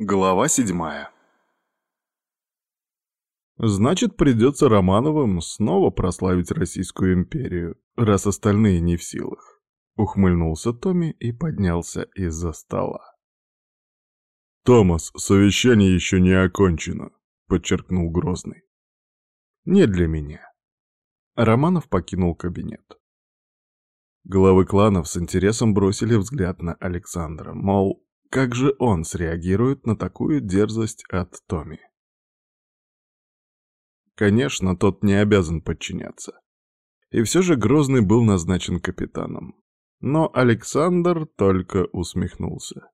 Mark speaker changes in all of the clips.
Speaker 1: Глава седьмая Значит, придется Романовым снова прославить Российскую империю, раз остальные не в силах. Ухмыльнулся Томми и поднялся из-за стола. «Томас, совещание еще не окончено», — подчеркнул Грозный. «Не для меня». Романов покинул кабинет. Главы кланов с интересом бросили взгляд на Александра, мол, как же он среагирует на такую дерзость от Томи? Конечно, тот не обязан подчиняться. И все же Грозный был назначен капитаном. Но Александр только усмехнулся.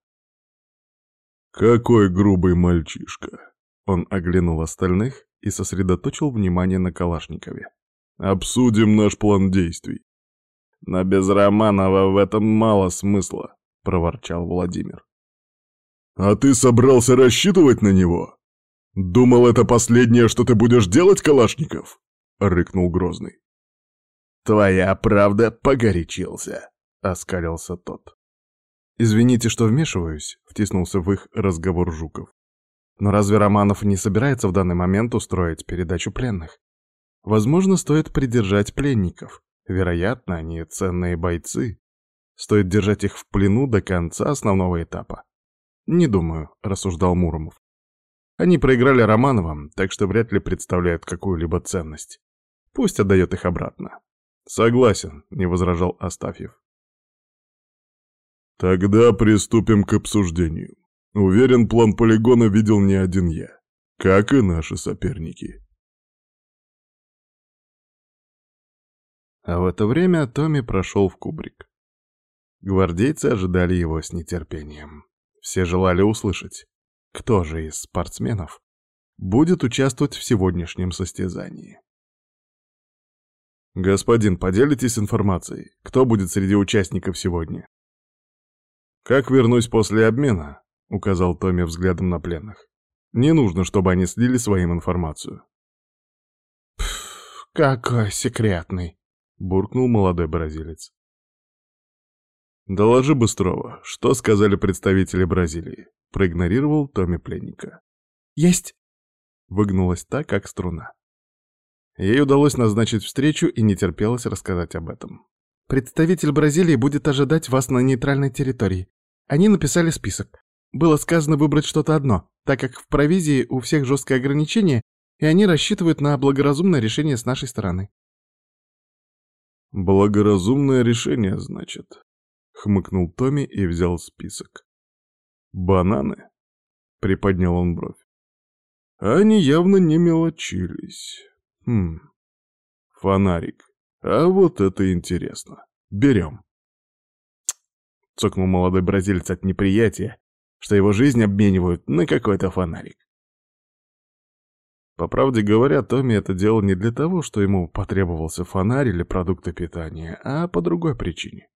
Speaker 1: «Какой грубый мальчишка!» Он оглянул остальных и сосредоточил внимание на Калашникове. «Обсудим наш план действий». «Но без Романова в этом мало смысла», — проворчал Владимир. «А ты собрался рассчитывать на него? Думал, это последнее, что ты будешь делать, Калашников?» — рыкнул Грозный. «Твоя правда погорячился», — оскалился тот. «Извините, что вмешиваюсь», — втиснулся в их разговор Жуков. «Но разве Романов не собирается в данный момент устроить передачу пленных? Возможно, стоит придержать пленников. Вероятно, они ценные бойцы. Стоит держать их в плену до конца основного этапа. «Не думаю», — рассуждал Муромов. «Они проиграли Романовым, так что вряд ли представляют какую-либо ценность. Пусть отдает их обратно». «Согласен», — не возражал Астафьев. «Тогда приступим к обсуждению. Уверен, план полигона видел не один я, как и наши соперники». А в это время Томми прошел в кубрик. Гвардейцы ожидали его с нетерпением. Все желали услышать, кто же из спортсменов будет участвовать в сегодняшнем состязании. «Господин, поделитесь информацией. Кто будет среди участников сегодня?» «Как вернусь после обмена?» — указал Томми взглядом на пленных. «Не нужно, чтобы они слили своим информацию».
Speaker 2: «Пф, какой секретный!» — буркнул молодой бразилец.
Speaker 1: «Доложи Быстрова, что сказали представители Бразилии?» Проигнорировал Томми пленника.
Speaker 2: «Есть!»
Speaker 1: Выгнулась так, как струна. Ей удалось назначить встречу и не терпелось рассказать об этом.
Speaker 2: «Представитель Бразилии будет ожидать вас на нейтральной территории. Они написали список. Было сказано выбрать что-то одно, так как в провизии у всех жесткое ограничение, и они рассчитывают на благоразумное решение с нашей стороны».
Speaker 1: «Благоразумное решение, значит?» Хмыкнул Томми и взял список. «Бананы?» — приподнял он бровь. «Они явно не мелочились. Хм, фонарик. А вот это интересно. Берем».
Speaker 2: Цокнул молодой бразильец от неприятия, что его жизнь обменивают на какой-то фонарик.
Speaker 1: По правде говоря, Томми это делал не для того, что ему потребовался фонарь или продукты питания, а по другой причине.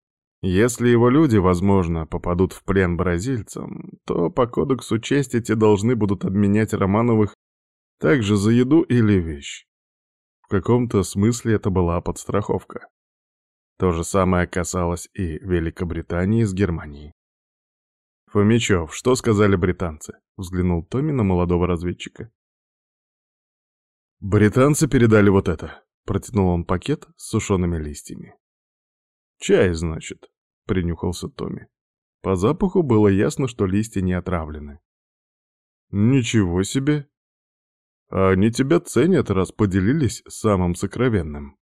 Speaker 1: Если его люди, возможно, попадут в плен бразильцам, то по кодексу чести те должны будут обменять Романовых также за еду или вещь. В каком-то смысле это была подстраховка. То же самое касалось и Великобритании с Германией. «Фомичев, что сказали британцы?» — взглянул Томми на молодого разведчика. «Британцы передали вот это», — протянул он пакет с сушеными листьями. «Чай, значит», — принюхался Томми. По запаху было ясно, что листья не отравлены. «Ничего себе! А они тебя ценят, раз поделились самым сокровенным!»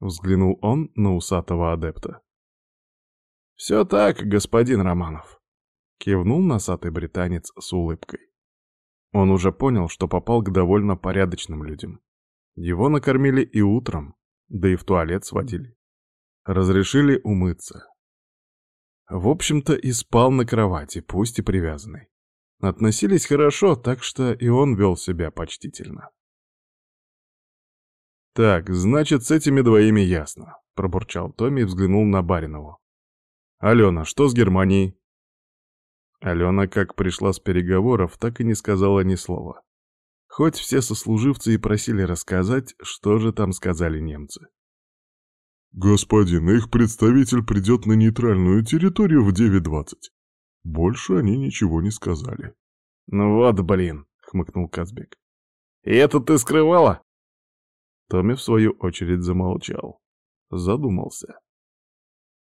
Speaker 1: Взглянул он на усатого адепта. «Все так, господин Романов», — кивнул носатый британец с улыбкой. Он уже понял, что попал к довольно порядочным людям. Его накормили и утром, да и в туалет сводили. Разрешили умыться, в общем-то, и спал на кровати, пусть и привязанный. Относились хорошо, так что и он вел себя почтительно. «Так, значит, с этими двоими ясно», — пробурчал Томми и взглянул на Баринову. «Алена, что с Германией?» Алена, как пришла с переговоров, так и не сказала ни слова. Хоть все сослуживцы и просили рассказать, что же там сказали немцы. «Господин, их представитель придет на нейтральную территорию в 9.20». Больше они ничего не сказали. Ну вот, блин, хмыкнул Казбек. И это ты скрывала? Томми в свою очередь замолчал. Задумался.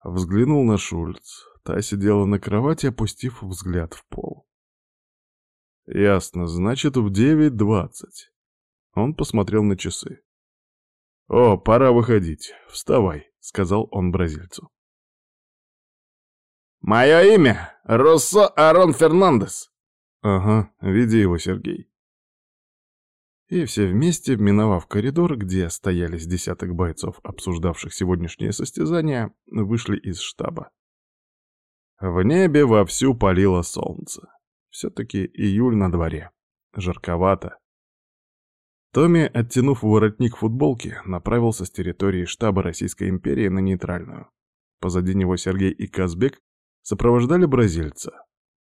Speaker 1: Взглянул на Шульц. Та сидела на кровати, опустив взгляд в пол. Ясно, значит, в девять двадцать. Он посмотрел на часы. «О, пора выходить. Вставай», — сказал он бразильцу. «Мое имя — Руссо Арон Фернандес». «Ага, веди его, Сергей». И все вместе, миновав коридор, где стоялись десяток бойцов, обсуждавших сегодняшнее состязание, вышли из штаба. В небе вовсю палило солнце. Все-таки июль на дворе. Жарковато. Томми, оттянув воротник футболки, направился с территории штаба Российской империи на нейтральную. Позади него Сергей и Казбек сопровождали бразильца.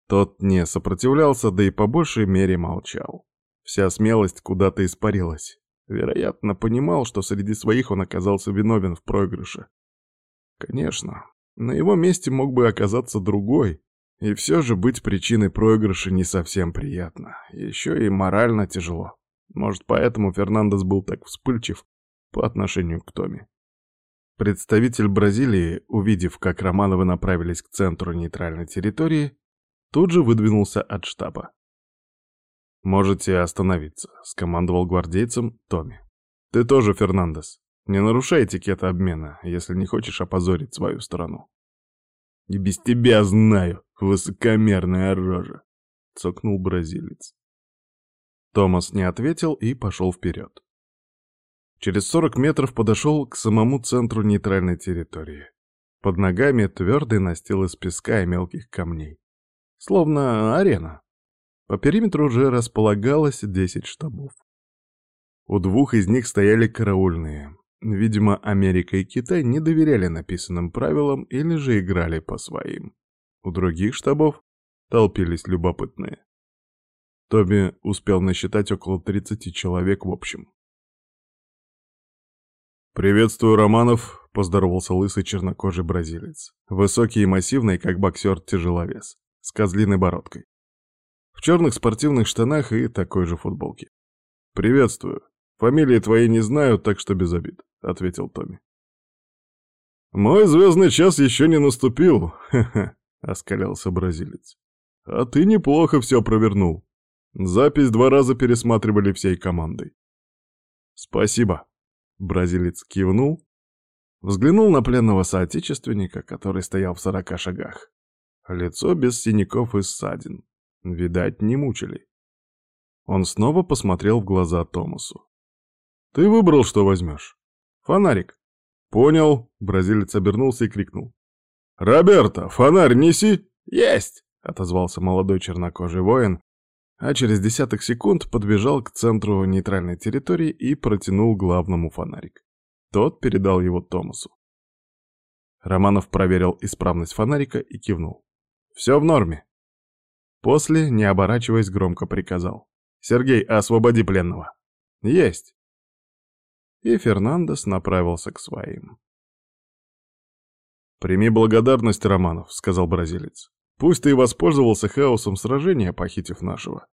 Speaker 1: Тот не сопротивлялся, да и по большей мере молчал. Вся смелость куда-то испарилась. Вероятно, понимал, что среди своих он оказался виновен в проигрыше. Конечно, на его месте мог бы оказаться другой, и все же быть причиной проигрыша не совсем приятно, еще и морально тяжело. Может, поэтому Фернандес был так вспыльчив по отношению к Томе. Представитель Бразилии, увидев, как Романовы направились к центру нейтральной территории, тут же выдвинулся от штаба. «Можете остановиться», — скомандовал гвардейцам Томми. «Ты тоже, Фернандес. Не нарушай этикета обмена, если не хочешь опозорить свою страну». «И без тебя знаю, высокомерная рожа», — цокнул бразилец. Томас не ответил и пошел вперед. Через 40 метров подошел к самому центру нейтральной территории. Под ногами твердый настил из песка и мелких камней. Словно арена. По периметру уже располагалось 10 штабов. У двух из них стояли караульные. Видимо, Америка и Китай не доверяли написанным правилам или же играли по своим. У других штабов толпились любопытные. Тоби успел насчитать около 30 человек в общем. «Приветствую, Романов», — поздоровался лысый чернокожий бразилец. Высокий и массивный, как боксер-тяжеловес, с козлиной бородкой. В черных спортивных штанах и такой же футболке. «Приветствую. Фамилии твоей не знаю, так что без обид», — ответил Томми. «Мой звездный час еще не наступил», — оскалялся бразилец. «А ты неплохо все провернул. Запись два раза пересматривали всей командой. «Спасибо», — бразилец кивнул, взглянул на пленного соотечественника, который стоял в сорока шагах. Лицо без синяков и ссадин. Видать, не мучили. Он снова посмотрел в глаза Томасу. «Ты выбрал, что возьмешь? Фонарик?» «Понял», — бразилец обернулся и крикнул. «Роберто, фонарь неси!» «Есть!» — отозвался молодой чернокожий воин, а через десяток секунд подбежал к центру нейтральной территории и протянул главному фонарик. Тот передал его Томасу. Романов проверил исправность фонарика и кивнул. «Все в норме». После, не оборачиваясь, громко приказал. «Сергей, освободи пленного». «Есть». И Фернандес направился к своим. «Прими благодарность, Романов», — сказал бразилец. Пусть ты и воспользовался хаосом сражения, похитив нашего.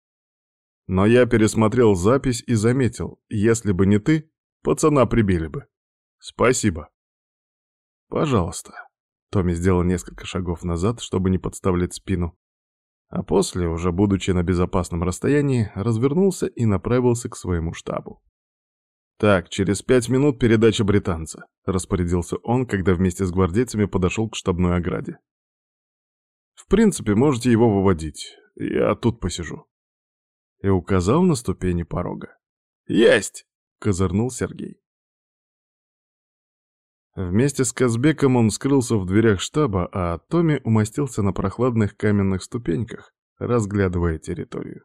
Speaker 1: Но я пересмотрел запись и заметил, если бы не ты, пацана прибили бы. Спасибо. Пожалуйста. Томми сделал несколько шагов назад, чтобы не подставлять спину. А после, уже будучи на безопасном расстоянии, развернулся и направился к своему штабу. «Так, через пять минут передача британца», — распорядился он, когда вместе с гвардейцами подошел к штабной ограде. В принципе, можете его выводить. Я тут посижу. И указал на ступени порога. Есть! Козырнул Сергей. Вместе с Казбеком он скрылся в дверях штаба, а Томми умостился на прохладных каменных ступеньках, разглядывая территорию.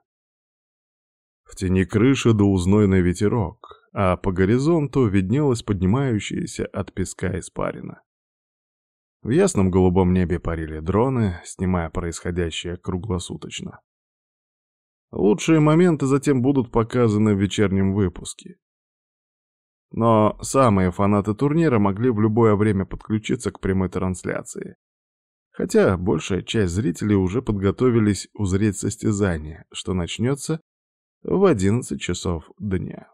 Speaker 1: В тени крыши дул знойный ветерок, а по горизонту виднелась поднимающаяся от песка испарина. В ясном голубом небе парили дроны, снимая происходящее круглосуточно. Лучшие моменты затем будут показаны в вечернем выпуске. Но самые фанаты турнира могли в любое время подключиться к прямой трансляции. Хотя большая часть зрителей уже подготовились узреть состязание, что начнется в 11 часов дня.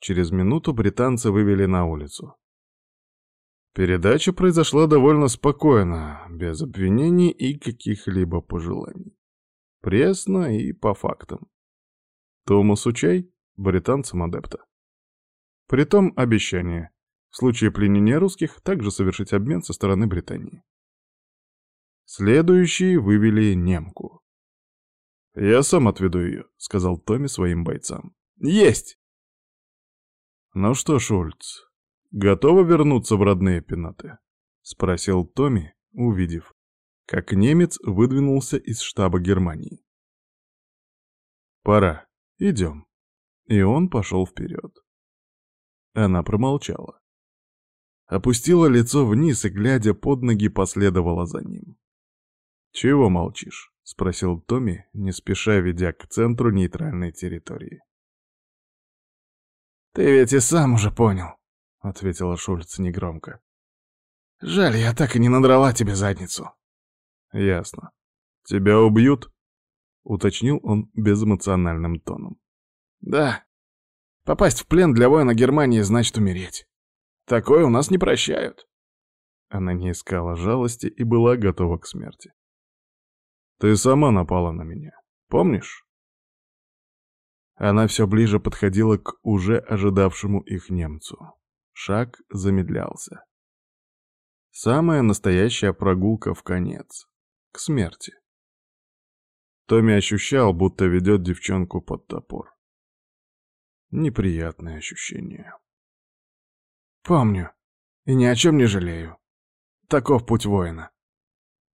Speaker 1: Через минуту британцы вывели на улицу. Передача произошла довольно спокойно, без обвинений и каких-либо пожеланий. Пресно и по фактам. Томасу чай, британцам адепта. Притом обещание. В случае пленения русских также совершить обмен со стороны Британии. Следующие вывели немку. «Я сам отведу ее», — сказал Томми своим бойцам. «Есть!» «Ну что, Шульц, готова вернуться в родные пенаты?» — спросил Томми, увидев, как немец выдвинулся из штаба Германии. «Пора, идем». И он пошел вперед. Она промолчала. Опустила лицо вниз и, глядя под ноги, последовала за ним. «Чего молчишь?» — спросил Томми, не спеша ведя к центру нейтральной территории.
Speaker 2: «Ты ведь и сам уже понял», — ответила Шульц негромко. «Жаль, я так и не надрала тебе задницу».
Speaker 1: «Ясно. Тебя убьют?» — уточнил он безэмоциональным тоном.
Speaker 2: «Да. Попасть в плен для воина Германии значит умереть. Такое у нас не прощают».
Speaker 1: Она не искала жалости и была готова к смерти. Ты сама напала на меня. Помнишь? Она все ближе подходила к уже ожидавшему их немцу. Шаг замедлялся. Самая настоящая прогулка в конец. К смерти. Томми ощущал, будто ведет девчонку под топор. Неприятное ощущение.
Speaker 2: «Помню. И ни о чем не жалею. Таков путь воина.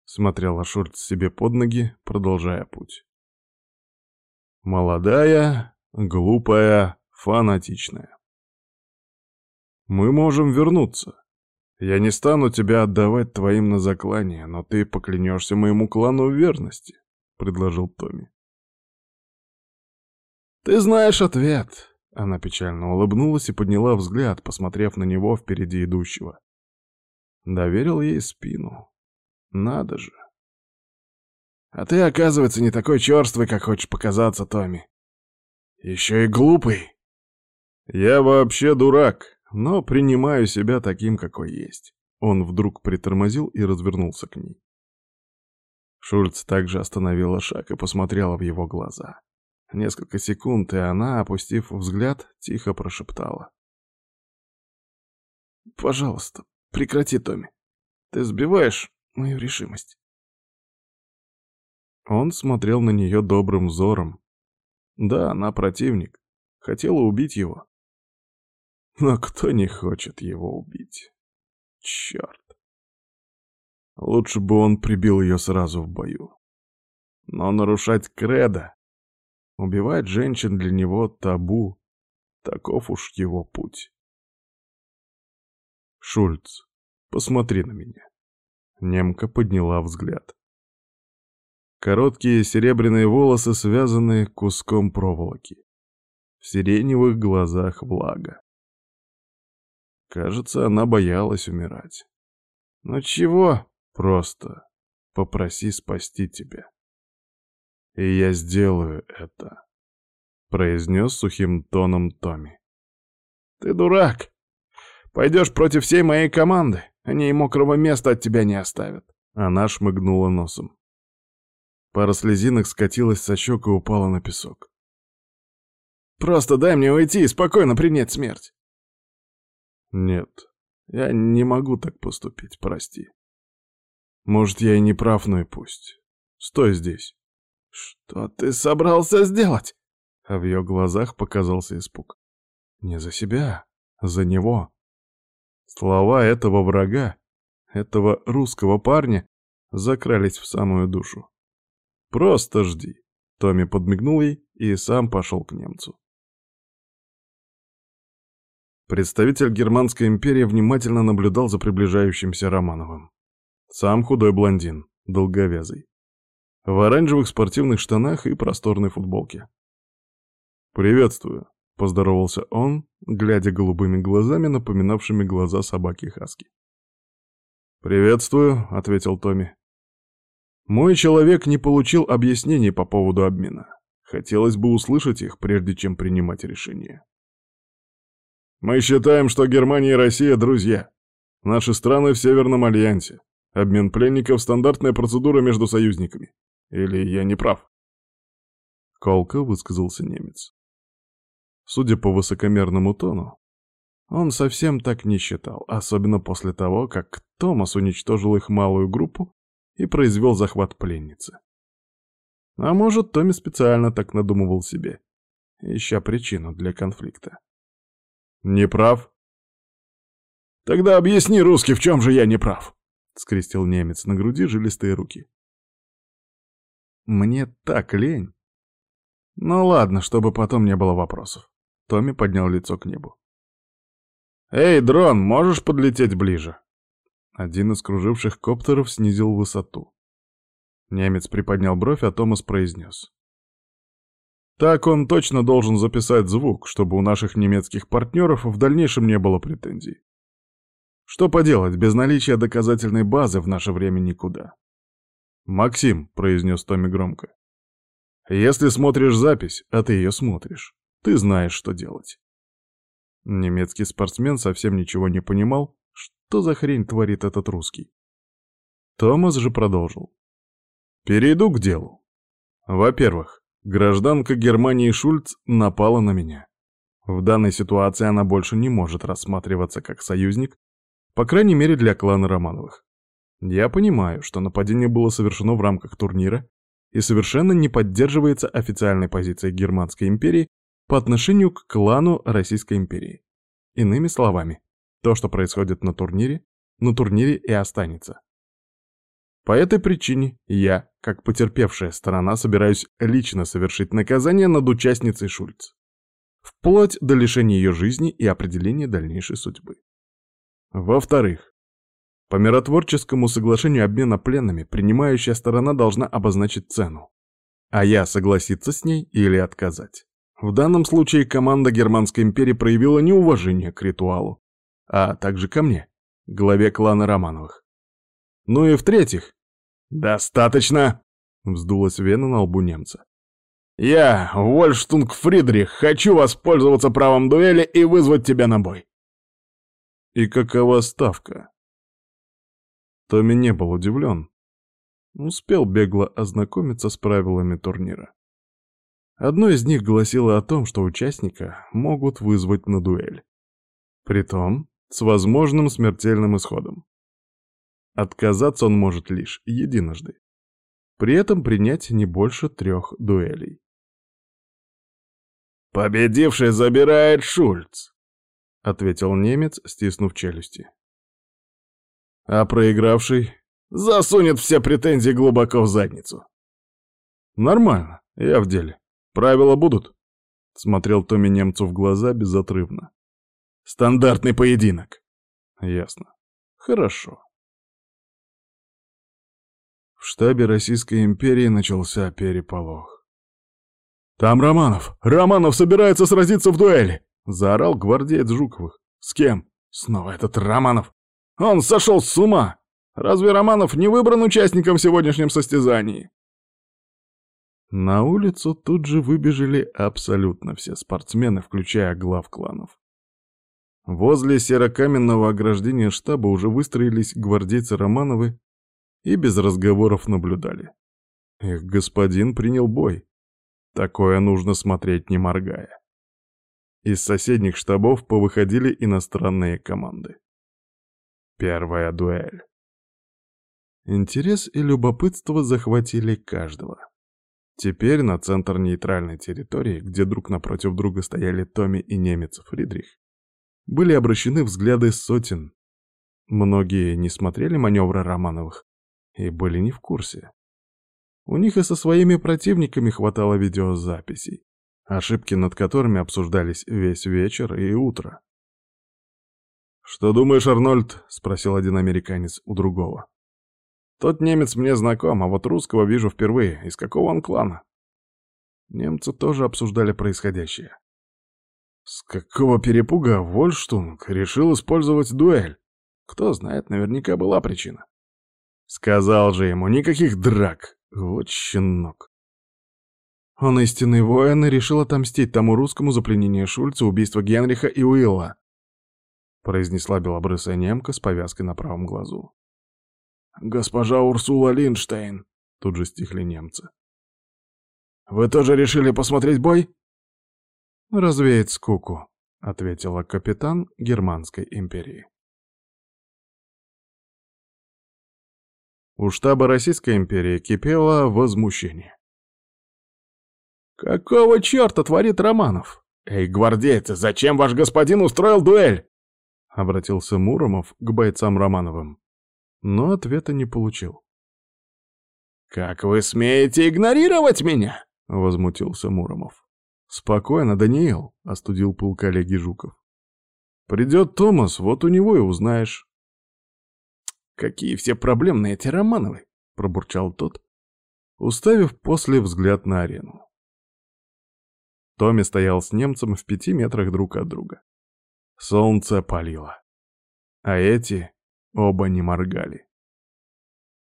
Speaker 1: Смотрела Шурц себе под ноги, продолжая путь. Молодая, глупая, фанатичная. Мы можем вернуться. Я не стану тебя отдавать твоим на заклание, но ты поклянешься моему клану в верности, — предложил Томми.
Speaker 2: «Ты знаешь ответ!» Она печально улыбнулась и подняла взгляд, посмотрев на него впереди идущего. Доверил ей спину. Надо же. А ты, оказывается, не такой черствый, как хочешь показаться, Томми. Еще и глупый.
Speaker 1: Я вообще дурак, но принимаю себя таким, какой есть. Он вдруг притормозил и развернулся к ней. Шульц также остановила шаг и посмотрела в его глаза. Несколько секунд, и она, опустив взгляд, тихо прошептала.
Speaker 2: «Пожалуйста, прекрати, Томми. Ты сбиваешь мою решимость.
Speaker 1: Он смотрел на нее добрым взором. Да, она противник. Хотела убить его. Но кто не хочет его убить? Черт. Лучше бы он прибил ее сразу в бою. Но нарушать кредо, убивать женщин для него табу, таков уж его путь. Шульц, посмотри на меня. Немка подняла взгляд. Короткие серебряные волосы, связанные куском проволоки. В сиреневых глазах влага. Кажется, она боялась умирать. «Ну чего? Просто попроси спасти тебя. И я сделаю это», — произнес сухим тоном Томми.
Speaker 2: «Ты дурак. Пойдешь против всей моей команды. Они и мокрого места от тебя не оставят.
Speaker 1: Она шмыгнула носом. Пара слезинок скатилась со щек и упала на песок.
Speaker 2: «Просто дай мне уйти и спокойно принять смерть!»
Speaker 1: «Нет, я не могу так поступить, прости. Может, я и не прав, но и пусть. Стой здесь».
Speaker 2: «Что ты собрался сделать?»
Speaker 1: А в ее глазах показался испуг. «Не за себя, за него. Слова этого врага, этого русского парня, закрались в самую душу. «Просто жди», — Томми подмигнул ей и сам пошел к немцу. Представитель Германской империи внимательно наблюдал за приближающимся Романовым. Сам худой блондин, долговязый. В оранжевых спортивных штанах и просторной футболке. «Приветствую», — поздоровался он, глядя голубыми глазами, напоминавшими глаза собаки Хаски. «Приветствую», — ответил Томми. Мой человек не получил объяснений по поводу обмена. Хотелось бы услышать их, прежде чем принимать решение. Мы считаем, что Германия и Россия — друзья. Наши страны в Северном Альянсе. Обмен пленников — стандартная процедура между союзниками. Или я не прав? Колко высказался немец. Судя по высокомерному тону, он совсем так не считал, особенно после того, как Томас уничтожил их малую группу и произвел захват пленницы. А может, Томми специально так надумывал себе, ища причину для конфликта. «Не прав?» «Тогда объясни, русский, в чем же я не прав?» — скрестил немец на груди жилистые руки. «Мне так лень». «Ну ладно, чтобы потом не было вопросов». Томми поднял лицо к небу. «Эй, дрон, можешь подлететь ближе?» Один из круживших коптеров снизил высоту. Немец приподнял бровь, а Томас произнес. Так он точно должен записать звук, чтобы у наших немецких партнеров в дальнейшем не было претензий. Что поделать, без наличия доказательной базы в наше время никуда. «Максим», — произнес Томми громко, — «если смотришь запись, а ты ее смотришь, ты знаешь, что делать». Немецкий спортсмен совсем ничего не понимал, что за хрень творит этот русский. Томас же продолжил. Перейду к делу. Во-первых, гражданка Германии Шульц напала на меня. В данной ситуации она больше не может рассматриваться как союзник, по крайней мере для клана Романовых. Я понимаю, что нападение было совершено в рамках турнира и совершенно не поддерживается официальной позицией Германской империи по отношению к клану Российской империи. Иными словами, то, что происходит на турнире, на турнире и останется. По этой причине я, как потерпевшая сторона, собираюсь лично совершить наказание над участницей Шульц. Вплоть до лишения ее жизни и определения дальнейшей судьбы. Во-вторых, по миротворческому соглашению обмена пленными принимающая сторона должна обозначить цену, а я согласиться с ней или отказать. В данном случае команда Германской империи проявила неуважение к ритуалу, а также ко мне, главе клана Романовых. Ну и в-третьих... «Достаточно!» — вздулась вена на лбу немца. «Я, Вольштунг Фридрих, хочу воспользоваться правом дуэли и вызвать тебя на бой». «И какова ставка?» Томми не был удивлен. Успел бегло ознакомиться с правилами турнира. Одно из них гласило о том, что участника могут вызвать на дуэль. Притом, с возможным смертельным исходом. Отказаться он может лишь единожды. При этом принять не больше трех дуэлей. «Победивший забирает Шульц», — ответил немец, стиснув челюсти. «А проигравший засунет все претензии глубоко в задницу». «Нормально, я в деле. Правила будут?» — смотрел Томми немцу в глаза безотрывно. Стандартный поединок. Ясно. Хорошо. В штабе Российской империи начался переполох. «Там Романов! Романов собирается сразиться в дуэли!» — заорал гвардеец Жуковых. «С кем?» «Снова этот Романов! Он сошел с ума! Разве Романов не выбран участником в сегодняшнем состязании?» На улицу тут же выбежали абсолютно все спортсмены, включая глав кланов. Возле серокаменного ограждения штаба уже выстроились гвардейцы Романовы и без разговоров наблюдали. Их господин принял бой. Такое нужно смотреть не моргая. Из соседних штабов повыходили иностранные команды. Первая дуэль. Интерес и любопытство захватили каждого. Теперь на центр нейтральной территории, где друг напротив друга стояли Томми и немец Фридрих, были обращены взгляды сотен. Многие не смотрели маневры Романовых и были не в курсе. У них и со своими противниками хватало видеозаписей, ошибки над которыми обсуждались весь вечер и утро. «Что думаешь, Арнольд?» — спросил один американец у другого. «Тот немец мне знаком, а вот русского вижу впервые. Из какого он клана?» Немцы тоже обсуждали происходящее. С какого перепуга Вольштунг решил использовать дуэль? Кто знает, наверняка была причина. Сказал же ему, никаких драк. Вот щенок.
Speaker 2: Он истинный воин и решил отомстить тому русскому за пленение Шульца, убийство Генриха и Уилла. Произнесла белобрысая немка с повязкой на правом глазу. «Госпожа Урсула Линштейн», — тут же стихли немцы. «Вы тоже решили посмотреть бой?» «Развеять скуку», — ответила капитан Германской империи. У штаба Российской империи кипело возмущение. «Какого черта творит Романов? Эй, гвардейцы, зачем ваш господин устроил дуэль?» Обратился Муромов к бойцам Романовым, но ответа не получил. «Как вы смеете игнорировать меня?» — возмутился Муромов. «Спокойно, Даниил», — остудил пыл коллеги Жуков. «Придет Томас, вот у него и узнаешь». «Какие все проблемные эти Романовы!» — пробурчал тот, уставив после взгляд на арену. Томми стоял с немцем в пяти метрах друг от друга. Солнце палило. А эти оба не моргали.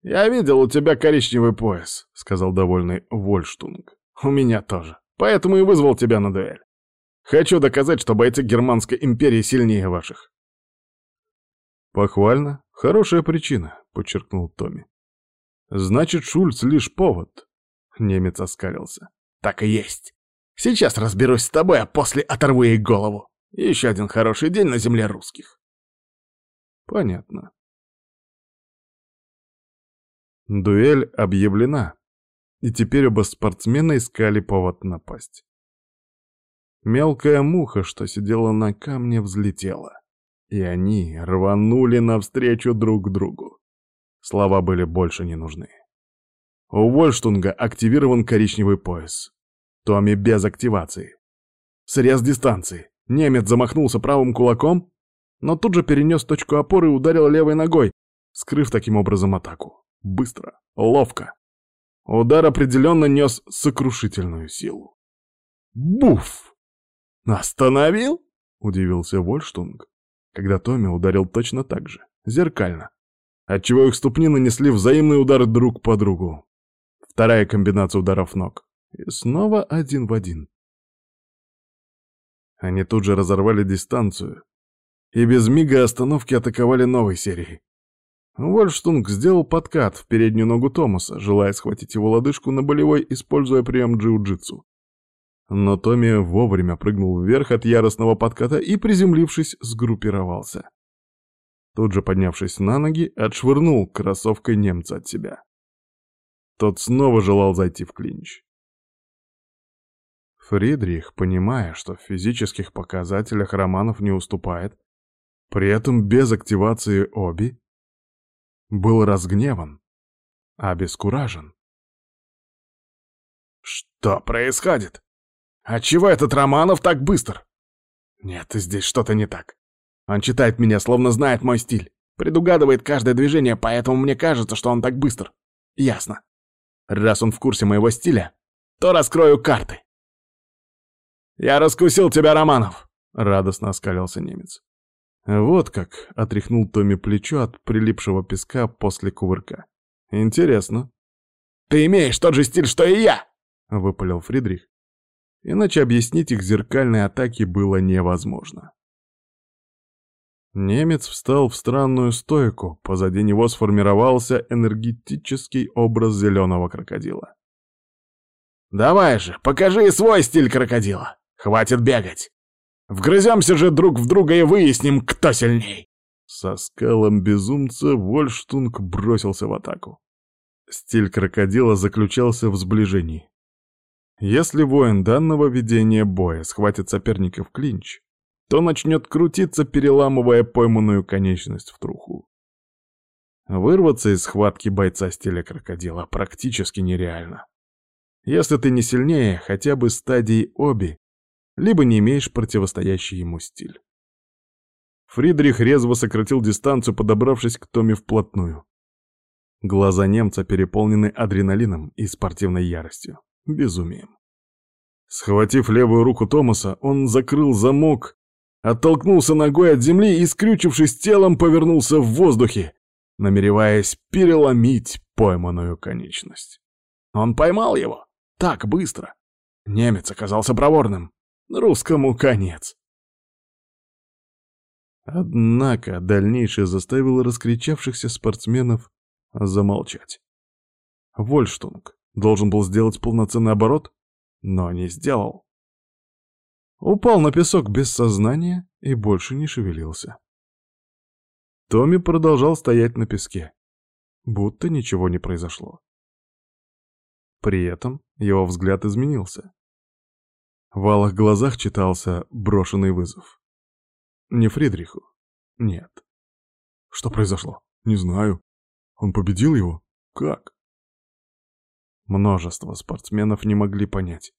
Speaker 2: «Я видел у тебя коричневый пояс», — сказал довольный Вольштунг. «У меня тоже. Поэтому и вызвал тебя на дуэль. Хочу доказать, что бойцы Германской империи сильнее ваших». «Похвально. Хорошая причина», — подчеркнул Томми. «Значит, Шульц лишь повод». Немец оскалился. «Так и есть. Сейчас разберусь с тобой, а после оторву ей голову. Еще один хороший день на земле русских». «Понятно». Дуэль объявлена, и теперь оба спортсмена искали повод напасть. Мелкая муха, что сидела на камне, взлетела и они рванули навстречу друг другу. Слова были больше не нужны. У Вольштунга активирован коричневый пояс. Томми без активации. Срез дистанции. Немец замахнулся правым кулаком, но тут же перенес точку опоры и ударил левой ногой, скрыв таким образом атаку. Быстро, ловко. Удар определенно нес сокрушительную силу. Буф! «Остановил?» — удивился Вольштунг когда Томми ударил точно так же, зеркально, отчего их ступни нанесли взаимный удар друг по другу. Вторая комбинация ударов ног. И снова один в один. Они тут же разорвали дистанцию и без мига остановки атаковали новой серией. Вольштунг сделал подкат в переднюю ногу Томаса, желая схватить его лодыжку на болевой, используя прием джиу-джитсу. Но Томми вовремя прыгнул вверх от яростного подката и, приземлившись, сгруппировался. Тут же поднявшись на ноги, отшвырнул кроссовкой немца от себя. Тот снова желал зайти в клинч. Фридрих, понимая, что в физических показателях Романов не уступает, при этом без активации Оби, был разгневан, обескуражен. «Что происходит?» А чего этот Романов так быстр? Нет, здесь что-то не так. Он читает меня, словно знает мой стиль. Предугадывает каждое движение, поэтому мне кажется, что он так быстр. Ясно. Раз он в курсе моего стиля, то раскрою карты. «Я раскусил тебя, Романов!» — радостно оскалился немец. Вот как отряхнул Томми плечо от прилипшего песка после кувырка. «Интересно». «Ты имеешь тот же стиль, что и я!» — выпалил Фридрих, Иначе объяснить их зеркальной атаки было невозможно. Немец встал в странную стойку, позади него сформировался энергетический образ зеленого крокодила. «Давай же, покажи свой стиль крокодила! Хватит бегать! Вгрыземся же друг в друга и выясним, кто сильней!» Со скалом безумца Вольштунг бросился в атаку. Стиль крокодила заключался в сближении. Если воин данного ведения боя схватит соперника в клинч, то начнет крутиться, переламывая пойманную конечность в труху. Вырваться из схватки бойца стиля крокодила практически нереально. Если ты не сильнее хотя бы стадии оби, либо не имеешь противостоящий ему стиль. Фридрих резво сократил дистанцию, подобравшись к Томе вплотную. Глаза немца переполнены адреналином и спортивной яростью безумием. Схватив левую руку Томаса, он закрыл замок
Speaker 1: оттолкнулся ногой от земли и, скрючившись телом, повернулся в воздухе, намереваясь переломить пойманную конечность. Он поймал его. Так быстро. Немец оказался проворным. Русскому конец. Однако дальнейшее заставило раскричавшихся спортсменов замолчать. Вольштунг должен был сделать полноценный оборот, но не сделал. Упал на песок без сознания и больше не шевелился. Томми продолжал стоять на песке, будто ничего не произошло. При этом его взгляд изменился. В алых глазах читался брошенный вызов. Не Фридриху. Нет. Что произошло? Не знаю. Он победил его? Как? Множество спортсменов не могли понять,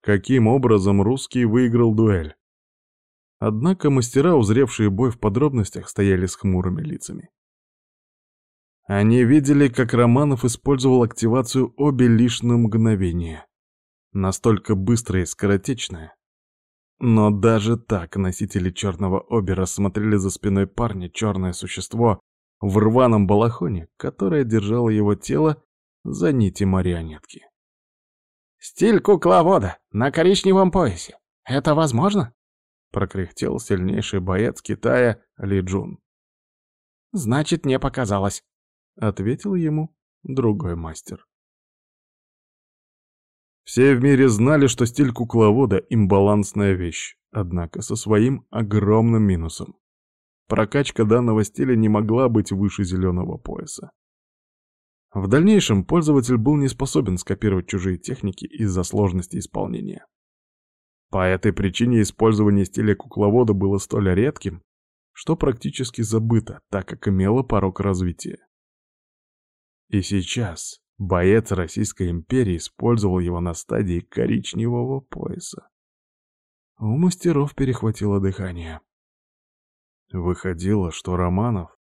Speaker 1: каким образом русский выиграл дуэль. Однако мастера, узревшие бой в подробностях, стояли с хмурыми лицами. Они видели, как Романов использовал активацию обе лишь на мгновение. Настолько быстрое и скоротечное. Но даже так носители черного оби рассмотрели за спиной парня черное существо в рваном балахоне, которое держало его тело за нити марионетки.
Speaker 2: «Стиль кукловода на коричневом поясе. Это возможно?»
Speaker 1: — прокряхтел сильнейший боец Китая Ли Джун.
Speaker 2: «Значит, не показалось», —
Speaker 1: ответил ему другой мастер. Все в мире знали, что стиль кукловода — имбалансная вещь, однако со своим огромным минусом. Прокачка данного стиля не могла быть выше зеленого пояса. В дальнейшем пользователь был не способен скопировать чужие техники из-за сложности исполнения. По этой причине использование стиля кукловода было столь редким, что практически забыто, так как имело порог развития. И сейчас боец Российской империи использовал его на стадии коричневого пояса. У мастеров перехватило дыхание. Выходило, что Романов,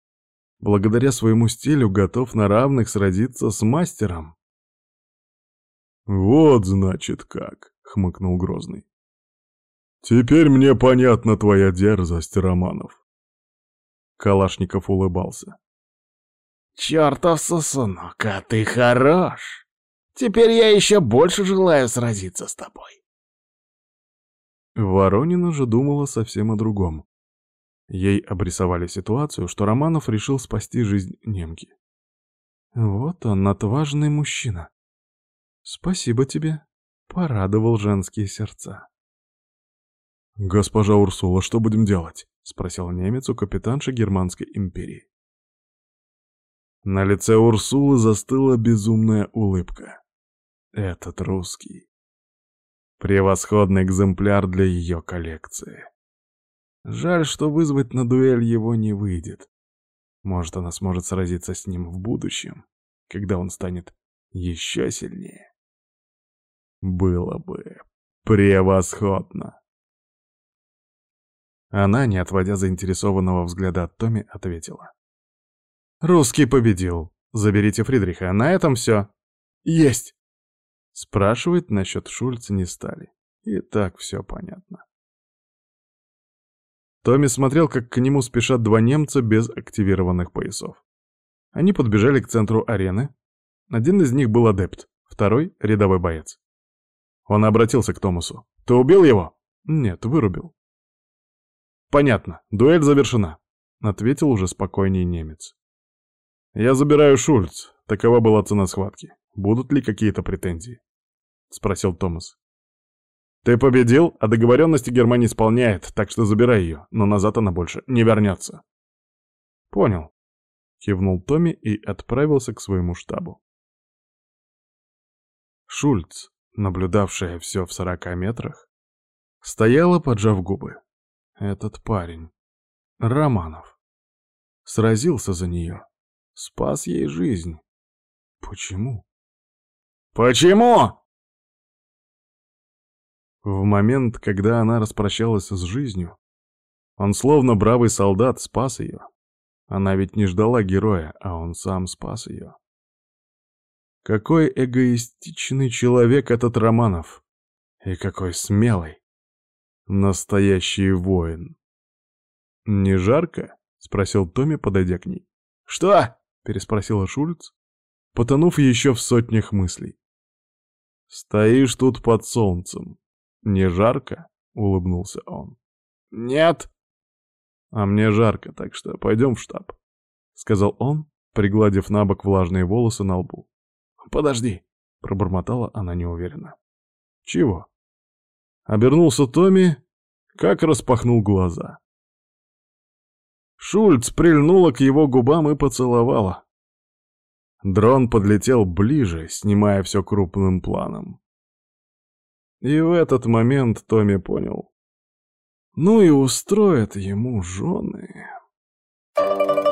Speaker 1: благодаря своему стилю, готов на равных сразиться с мастером. «Вот, значит, как!» — хмыкнул Грозный. «Теперь мне понятна твоя дерзость, Романов». Калашников улыбался.
Speaker 2: «Чертов сосунок, а ты хорош! Теперь я еще больше желаю сразиться с тобой!»
Speaker 1: Воронина же думала совсем о другом. Ей обрисовали ситуацию, что Романов решил спасти жизнь немки. Вот он, отважный мужчина. Спасибо тебе, порадовал женские сердца. «Госпожа Урсула, что будем делать?» — спросил немец у капитанши Германской империи. На лице Урсулы застыла безумная улыбка. Этот русский. Превосходный экземпляр для ее коллекции. Жаль, что вызвать на дуэль его не выйдет. Может, она сможет сразиться с ним в будущем, когда он станет еще сильнее. Было бы превосходно. Она, не отводя заинтересованного взгляда от Томи, ответила. «Русский победил. Заберите Фридриха. На этом все». «Есть!» Спрашивать насчет Шульца не стали. И так все понятно. Томми смотрел, как к нему спешат два немца без активированных поясов. Они подбежали к центру арены. Один из них был адепт, второй — рядовой боец. Он обратился к Томасу. «Ты убил его?» «Нет, вырубил». «Понятно, дуэль завершена», — ответил уже спокойнее немец. «Я забираю Шульц. Такова была цена схватки. Будут ли какие-то претензии?» — спросил Томас. «Ты победил, а договоренности Германия исполняет, так что забирай ее, но назад она больше не вернется». «Понял», — кивнул Томми и отправился к своему штабу. Шульц, наблюдавшая все в сорока метрах, стояла, поджав губы. Этот парень, Романов, сразился за нее. Спас ей жизнь. Почему? Почему? В момент, когда она распрощалась с жизнью, он словно бравый солдат спас ее. Она ведь не ждала героя, а он сам спас ее. Какой эгоистичный человек этот Романов. И какой смелый. Настоящий воин. «Не жарко?» — спросил Томми, подойдя к ней.
Speaker 2: «Что?»
Speaker 1: — переспросила Шульц, потонув еще в сотнях мыслей. «Стоишь тут под солнцем. Не жарко?» — улыбнулся он.
Speaker 2: «Нет».
Speaker 1: «А мне жарко, так что пойдем в штаб», — сказал он, пригладив на бок влажные волосы на лбу.
Speaker 2: «Подожди», —
Speaker 1: пробормотала она неуверенно. «Чего?» Обернулся Томми, как распахнул глаза. Шульц прильнула к его губам и поцеловала. Дрон подлетел ближе, снимая все крупным планом. И в этот момент Томми понял. Ну и устроят ему жены. Thank you.